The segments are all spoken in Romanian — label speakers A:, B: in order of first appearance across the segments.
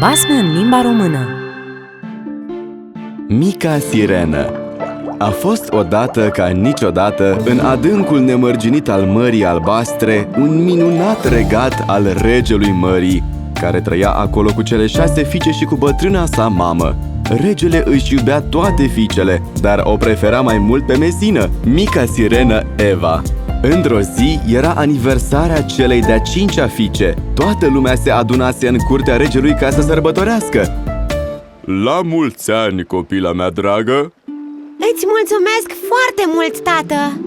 A: Basme în limba română
B: Mica sirenă A fost odată ca niciodată, în adâncul nemărginit al Mării Albastre, un minunat regat al regelui Mării, care trăia acolo cu cele șase fiice și cu bătrâna sa mamă. Regele își iubea toate fiicele, dar o prefera mai mult pe mesină, mica sirenă Eva. Într-o zi era aniversarea celei de-a cincea fiice. Toată lumea se adunase în curtea regelui ca să sărbătorească. La mulți ani, copila mea dragă!
C: Îți mulțumesc foarte mult, tată!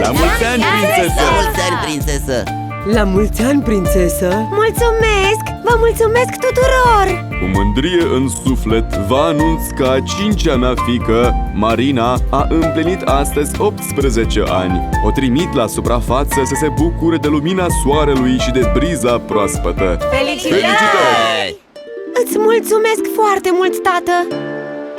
B: La mulți ani, prințesă!
D: La mulți ani, prințesă!
E: La mulți ani, prințesă!
C: Mulțumesc! Vă mulțumesc tuturor!
B: Cu mândrie în suflet, vă anunț că a cincea mea fică, Marina, a împlinit astăzi 18 ani. O trimit la suprafață să se bucure de lumina soarelui și de briza proaspătă. Felicitări!
C: Îți mulțumesc foarte mult, tată!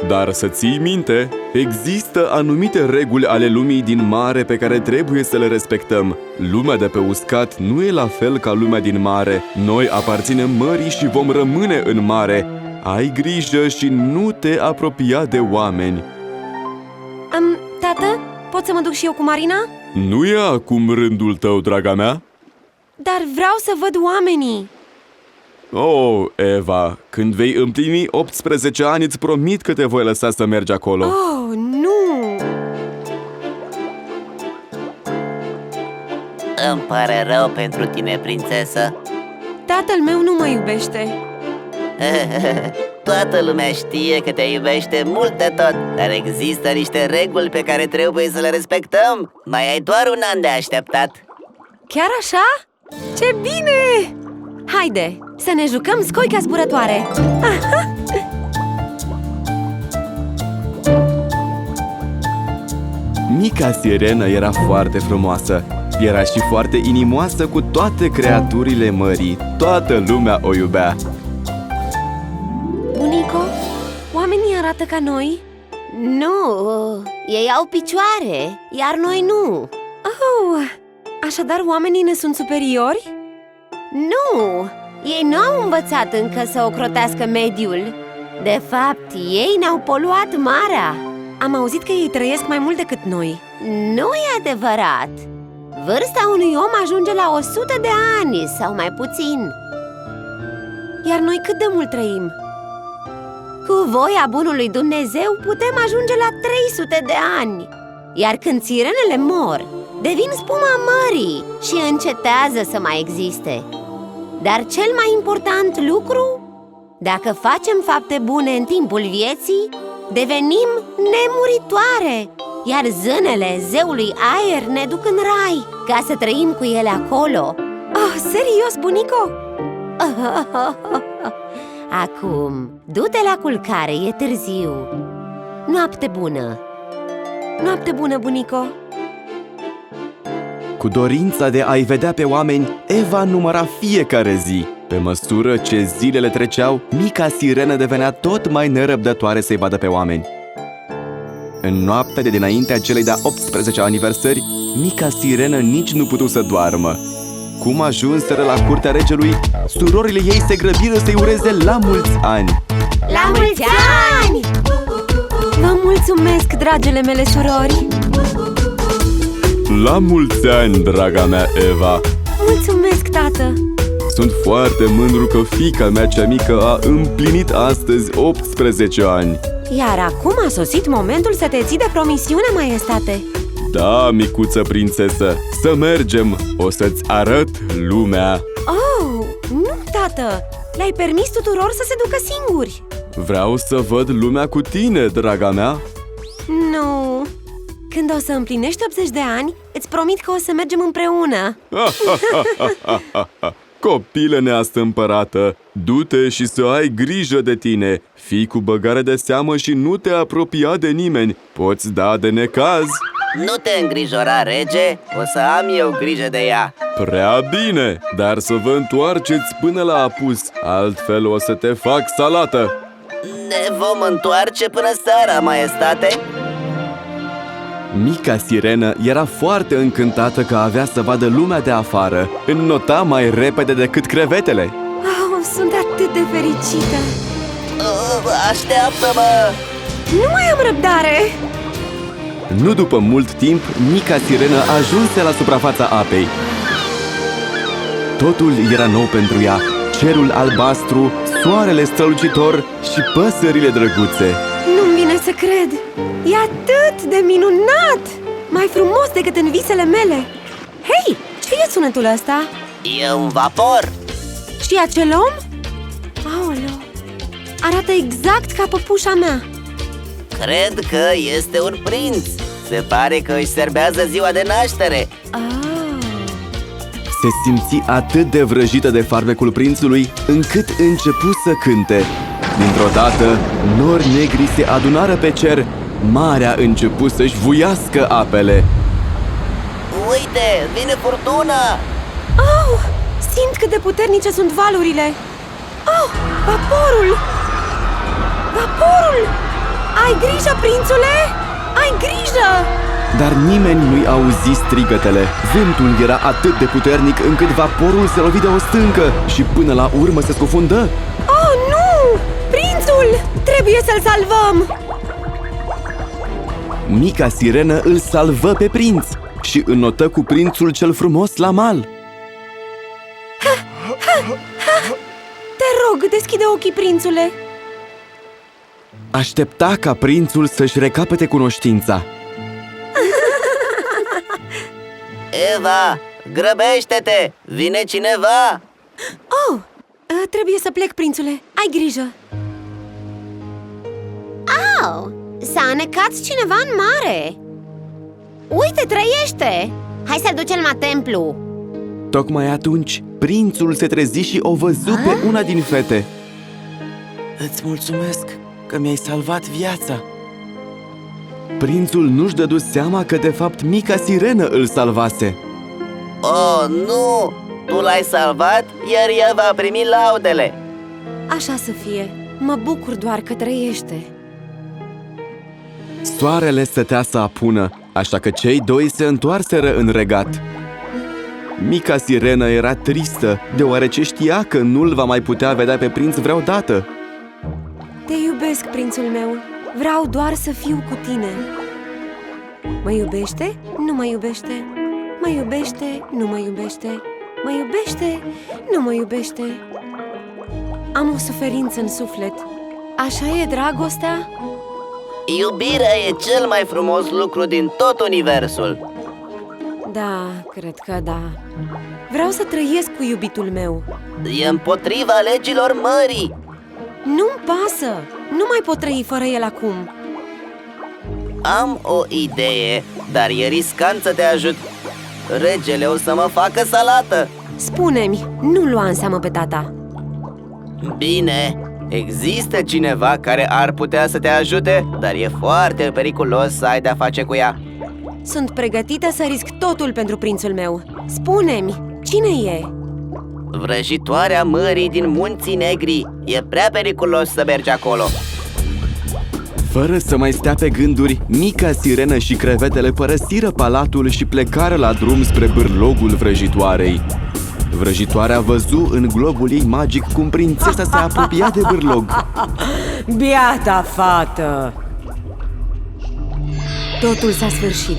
B: Dar să ții minte, există anumite reguli ale lumii din mare pe care trebuie să le respectăm. Lumea de pe uscat nu e la fel ca lumea din mare. Noi aparținem mării și vom rămâne în mare. Ai grijă și nu te apropia de oameni.
C: Um, tată, pot să mă duc și eu cu Marina?
B: Nu e acum rândul tău, draga mea?
C: Dar vreau să văd oamenii!
B: Oh, Eva, când vei împlini 18 ani, îți promit că te voi lăsa să mergi acolo.
C: Oh, nu!
D: Îmi pare rău pentru tine, prințesă
C: Tatăl meu nu mă iubește
D: Toată lumea știe că te iubește mult de tot Dar există niște reguli pe care trebuie să le respectăm Mai ai doar un an de așteptat
C: Chiar așa? Ce bine! Haide, să ne jucăm scoica zburătoare!
B: Mica sirenă era foarte frumoasă. Era și foarte inimoasă cu toate creaturile mării. Toată lumea o iubea.
C: Bunico, oamenii arată ca noi?
F: Nu, ei au picioare, iar noi nu
C: Oh, așadar oamenii ne sunt superiori?
F: Nu, ei nu au învățat încă să ocrotească mediul. De fapt, ei ne-au poluat marea.
C: Am auzit că ei trăiesc mai mult decât noi.
F: Nu e adevărat! Vârsta unui om ajunge la 100 de ani sau mai puțin.
C: Iar noi cât de mult trăim?
F: Cu voia bunului Dumnezeu putem ajunge la 300 de ani. Iar când sirenele mor, devin spuma mării și încetează să mai existe Dar cel mai important lucru, dacă facem fapte bune în timpul vieții, devenim nemuritoare Iar zânele zeului aer ne duc în rai ca să trăim cu ele acolo
C: Oh, serios, bunico?
F: Acum, du-te la culcare, e târziu Noapte bună!
C: Noapte bună, bunico
B: Cu dorința de a-i vedea pe oameni, Eva număra fiecare zi. Pe măsură ce zilele treceau, mica sirenă devenea tot mai nerăbdătoare să-i vadă pe oameni. În noaptea de dinaintea celei de-a 18 aniversări, mica sirenă nici nu putu să doarmă. Cum ajunseră la curtea regelui, surorile ei se grăbiră să-i ureze la mulți ani.
C: La mulți ani! Vă mulțumesc, dragele mele surori!
B: La mulți ani, draga mea Eva!
C: Mulțumesc, tată!
B: Sunt foarte mândru că fica mea cea mică a împlinit astăzi 18 ani.
C: Iar acum a sosit momentul să te ții de promisiune, maestate!
B: Da, micuță prințesă, să mergem! O să-ți arăt lumea!
C: Oh, nu, tată! Le-ai permis tuturor să se ducă singuri!
B: Vreau să văd lumea cu tine, draga mea!
C: Nu! Când o să împlinești 80 de ani, îți promit că o să mergem împreună!
B: Copilă neastâmpărată, du-te și să ai grijă de tine. Fii cu băgare de seamă și nu te apropia de nimeni. Poți da de necaz.
D: Nu te îngrijora, rege, o să am eu grijă de ea.
B: Prea bine, dar să vă întoarceți până la apus Altfel o să te fac salată.
D: Ne vom întoarce până seara, maestate
B: Mica sirenă era foarte încântată că avea să vadă lumea de afară Înnota mai repede decât crevetele
C: Oh, sunt atât de fericită!
D: Uh, Așteaptă-mă!
C: Nu mai am răbdare!
B: Nu după mult timp, mica sirenă ajunse la suprafața apei. Totul era nou pentru ea. Cerul albastru, soarele strălucitor și păsările drăguțe.
C: Nu-mi vine să cred! E atât de minunat! Mai frumos decât în visele mele! Hei, ce e sunetul ăsta?
D: E un vapor!
C: Și acel om? Aoleo! Arată exact ca păpușa mea!
D: Cred că este un prinț Se pare că își serbează ziua de naștere
C: Oh.
B: Se simți atât de vrăjită de farmecul prințului, încât începu să cânte. Dintr-o dată, nori negri se adunară pe cer, marea începu să-și vuiască apele.
D: Uite, vine furtuna!
C: Oh! Simt cât de puternice sunt valurile! Oh! Vaporul! Vaporul! Ai grijă, prințule! Ai grijă!
B: Dar nimeni nu-i auzi strigătele. Vântul era atât de puternic încât vaporul se lovi de o stâncă și până la urmă se scufundă.
C: Oh, nu! Prințul! Trebuie să-l salvăm!
B: Mica sirenă îl salvă pe prinț și înnotă cu prințul cel frumos la mal.
C: Te rog, deschide ochii, prințule!
B: Aștepta ca prințul să-și recapete cunoștința.
D: Eva, grăbește-te! Vine cineva!
C: Oh! uh, Trebuie să plec, prințule! Ai grijă!
F: Au, s-a anecat cineva în mare Uite, trăiește! Hai să-l ducem la templu
B: Tocmai atunci, prințul se trezi și o văzu pe una din fete. Îți mulțumesc că mi-ai salvat viața. Prințul nu-și dădu seama că de fapt mica sirenă îl salvase.
D: Oh, nu! Tu l-ai salvat, iar ea va primi laudele
C: Așa să fie! Mă bucur doar că trăiește!
B: Soarele stătea să apună, așa că cei doi se întoarseră în regat. Mica sirenă era tristă, deoarece știa că nu-l va mai putea vedea pe prinț vreodată.
C: Te iubesc, prințul meu! Vreau doar să fiu cu tine! Mă iubește? Nu mă iubește! Mă iubește? Nu mă iubește! Mă iubește? Nu mă iubește! Am o suferință în suflet. Așa e dragostea?
D: Iubirea e cel mai frumos lucru din tot universul
C: Da, cred că da. Vreau să trăiesc cu iubitul meu.
D: E împotriva legilor mării
C: Nu-mi pasă! Nu mai pot trăi fără el acum.
D: Am o idee, dar e riscant să te ajut Regele o să mă facă salată
C: Spune-mi, nu lua în seamă pe tata.
D: Bine, există cineva care ar putea să te ajute, dar e foarte periculos să ai de-a face cu ea
C: Sunt pregătită să risc totul pentru prințul meu. Spune-mi, cine e?
D: Vrăjitoarea mării din munții negri E prea periculos să mergi acolo
B: Fără să mai stea pe gânduri, mica sirenă și crevetele părăsiră palatul și plecară la drum spre bârlogul vrăjitoarei. Vrăjitoarea văzu în globul ei magic cum prințesa se apropia de bârlog.
E: Biata fată!
C: Totul s-a sfârșit.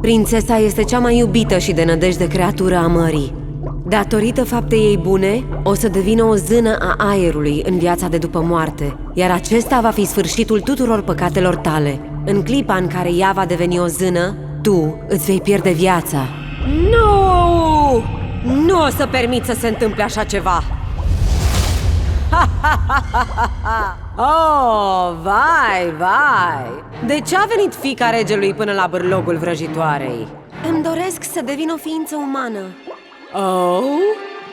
C: Prințesa este cea mai iubită și de nădejde creatură a mării. Datorită faptei ei bune, o să devină o zână a aerului în viața de după moarte, iar acesta va fi sfârșitul tuturor păcatelor tale. În clipa în care ea va deveni o zână, tu îți vei pierde viața.
E: Nu! Nu o să permit să se întâmple așa ceva! oh, vai, vai! De ce a venit fica regelui până la bârlogul vrăjitoarei?
C: Îmi doresc să devin o ființă umană.
E: Oh,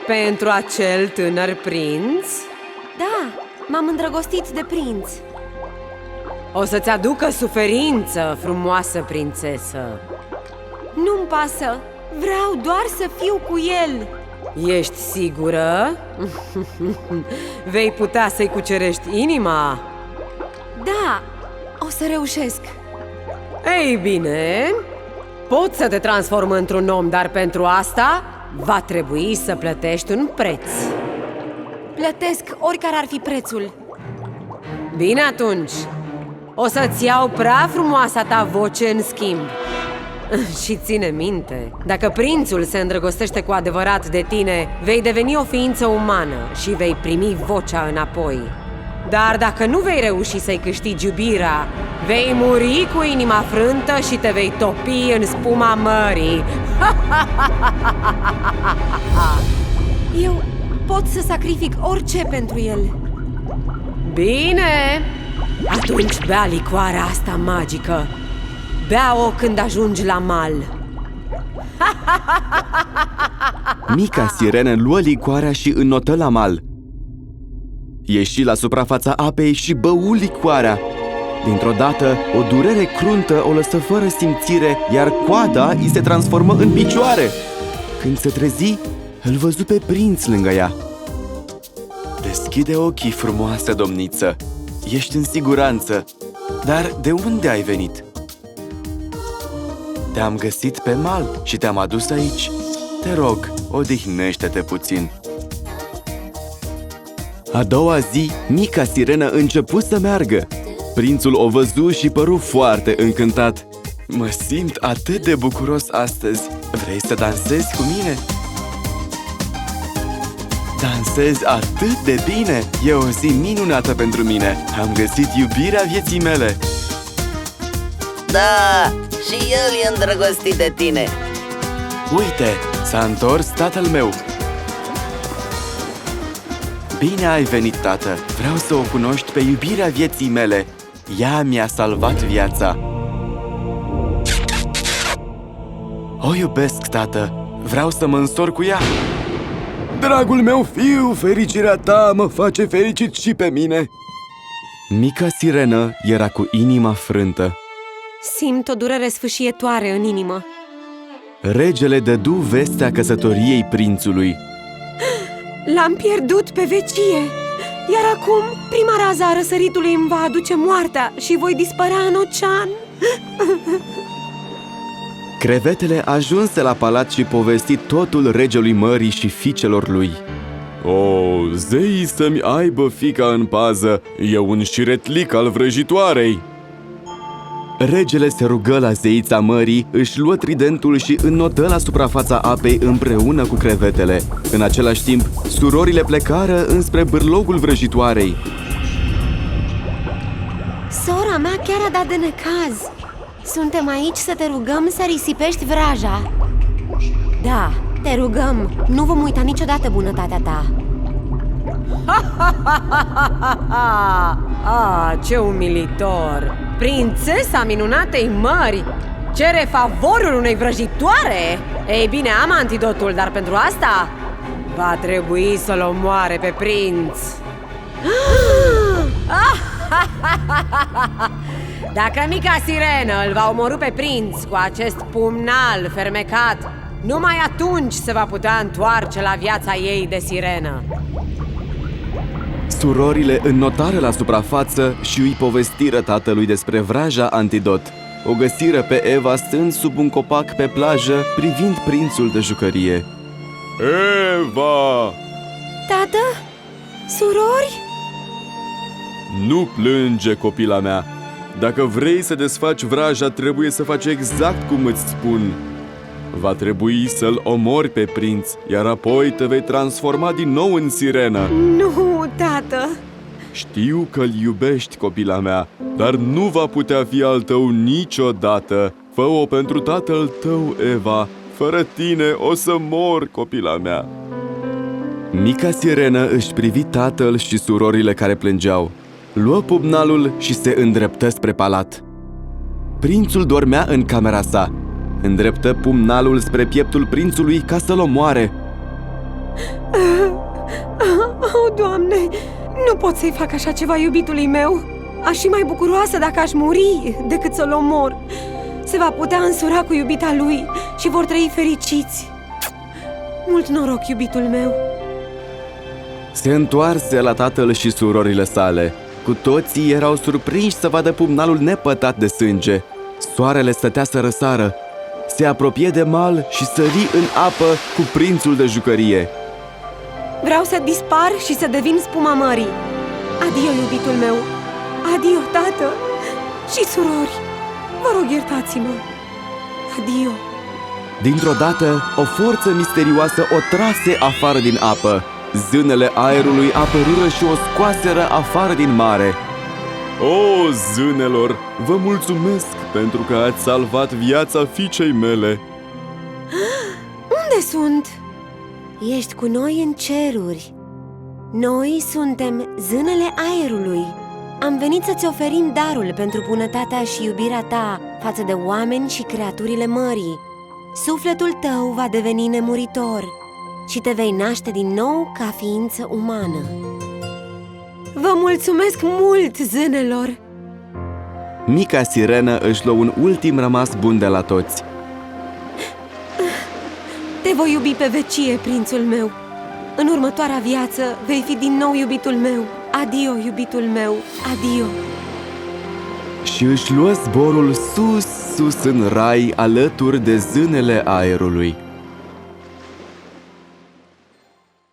E: pentru acel tânăr prinț?
C: Da, m-am îndrăgostit de prinț.
E: O să-ți aducă suferință, frumoasă prințesă
C: Nu-mi pasă, vreau doar să fiu cu el.
E: Ești sigură? Vei putea să-i cucerești inima?
C: Da, o să reușesc.
E: Ei bine, pot să te transform într-un om, dar pentru asta va trebui să plătești un preț Plătesc oricare ar fi prețul Bine atunci O să-ți iau prea frumoasa ta voce în schimb Și ține minte, dacă prințul se îndrăgostește cu adevărat de tine, vei deveni o ființă umană și vei primi vocea înapoi. Dar dacă nu vei reuși să-i câștigi iubirea, vei muri cu inima frântă și te vei topi în spuma mării.
C: Eu pot să sacrific orice pentru el
E: Bine! Atunci bea licoarea asta magică. Bea-o când ajungi la mal.
B: Mica sirenă luă licoarea și înnotă la mal. Ieși la suprafața apei și bău licoarea. Dintr-o dată, o durere cruntă o lăsă fără simțire, iar coada îi se transformă în picioare. Când se trezi, îl văzu pe prinț lângă ea. Deschide ochii, frumoasă domniță. Ești în siguranță. Dar de unde ai venit? Te-am găsit pe mal și te-am adus aici. Te rog, odihnește-te puțin. A doua zi, mica sirenă început să meargă. Prințul o văzu și păru foarte încântat. Mă simt atât de bucuros astăzi. Vrei să dansezi cu mine? Dansezi atât de bine! E o zi minunată pentru mine! Am găsit iubirea vieții mele!
D: Da, și el e îndrăgostit de tine
B: Uite, s-a întors tatăl meu! Bine ai venit, tată! Vreau să o cunoști pe iubirea vieții mele! Ea mi-a salvat viața! O iubesc, tată! Vreau să mă însor cu ea! Dragul meu fiu, fericirea ta mă face fericit și pe mine! Mica sirenă era cu inima frântă.
C: Simt o durere sfâșietoare în inimă
B: Regele dădu vestea căsătoriei prințului.
C: L-am pierdut pe vecie Iar acum, prima rază a răsăritului îmi va aduce moartea Și voi dispărea în ocean
B: Crevetele ajunse la palat și povesti totul regelui mării și fiicelor lui. O, zei să-mi aibă fica în pază, e un șiretlic al vrăjitoarei! Regele se rugă la zeița mării, își luă tridentul și înnotă la suprafața apei împreună cu crevetele. În același timp, surorile plecară înspre bârlogul vrăjitoarei.
F: Sora mea chiar a dat de necaz Suntem aici să te rugăm să risipești vraja Da, te rugăm, nu vom uita niciodată bunătatea ta
E: Ah, ce umilitor! Prințesa minunatei mări cere favorul unei vrăjitoare? Ei bine, am antidotul, dar pentru asta va trebui să-l omoare pe prinț Dacă mica sirenă îl va omorâ pe prinț cu acest pumnal fermecat Numai atunci se va putea întoarce la viața ei de sirenă
B: Surorile înnotară la suprafață și îi povestiră tatălui despre vraja antidot. O găsiră pe Eva stând sub un copac pe plajă, privind prințul de jucărie. Eva!
F: Tată? Surori?
B: Nu plânge, copila mea! Dacă vrei să desfaci vraja, trebuie să faci exact cum îți spun. Va trebui să-l omori pe prinț, iar apoi te vei transforma din nou în sirenă.
C: Nu, tată
B: Știu că-l iubești, copila mea, dar nu va putea fi al tău niciodată. Fă-o pentru tatăl tău, Eva. Fără tine o să mor, copila mea. Mica sirenă își privi tatăl și surorile care plângeau. Luă pubnalul și se îndreptă spre palat. Prințul dormea în camera sa. Îndreptă pumnalul spre pieptul prințului ca să-l omoare.
C: Oh, Doamne, nu pot să-i fac așa ceva iubitului meu Aș fi mai bucuroasă dacă aș muri decât să-l omor Se va putea însura cu iubita lui și vor trăi fericiți Mult noroc, iubitul meu
B: Se întoarse la tatăl și surorile sale. Cu toții erau surprinși să vadă pumnalul nepătat de sânge. Soarele stătea să răsară. Se apropie de mal și sări în apă cu prințul de jucărie.
C: Vreau să dispar și să devin spuma mării Adio, iubitul meu Adio, tată și surori Vă rog, iertați-mă Adio
B: Dintr-o dată, o forță misterioasă o trase afară din apă. Zânele aerului apărură și o scoaseră afară din mare. O, zânelor, vă mulțumesc pentru că ați salvat viața fiicei mele.
C: Unde sunt?
F: Ești cu noi în ceruri Noi suntem zânele aerului Am venit să-ți oferim darul pentru bunătatea și iubirea ta față de oameni și creaturile mării Sufletul tău va deveni nemuritor și te vei naște din nou ca ființă umană
C: Vă mulțumesc mult, zânelor!
B: Mica sirenă își luă un ultim rămas bun de la toți.
C: Te voi iubi pe vecie, prințul meu În următoarea viață vei fi din nou iubitul meu Adio, iubitul meu, adio
B: Și își luă zborul sus, sus în rai alături de zânele aerului.